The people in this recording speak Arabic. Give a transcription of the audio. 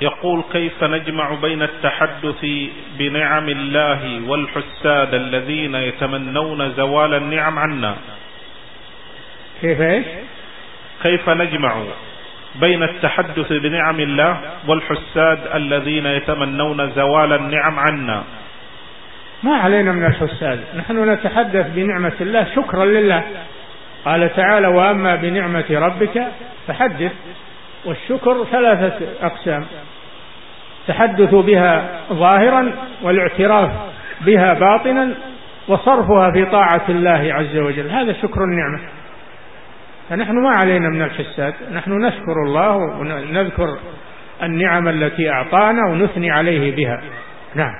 يقول كيف نجمع بين التحدث بنعم الله والحساد الذين يتمنون زوال النعم عنا؟ كيف إيش؟ كيف نجمع بين التحدث بنعم الله والحساد الذين يتمنون زوال النعم عنا؟ ما علينا من الحساد. نحن نتحدث بنعمة الله شكرا لله. قال تعالى وأما بنعمة ربك فحدث. والشكر ثلاثة أقسام. التحدث بها ظاهرا والاعتراف بها باطنا وصرفها في طاعة الله عز وجل. هذا شكر النعمة. فنحن ما علينا من الحساد نحن نشكر الله ونذكر النعم التي أعطانا ونثني عليه بها. نعم.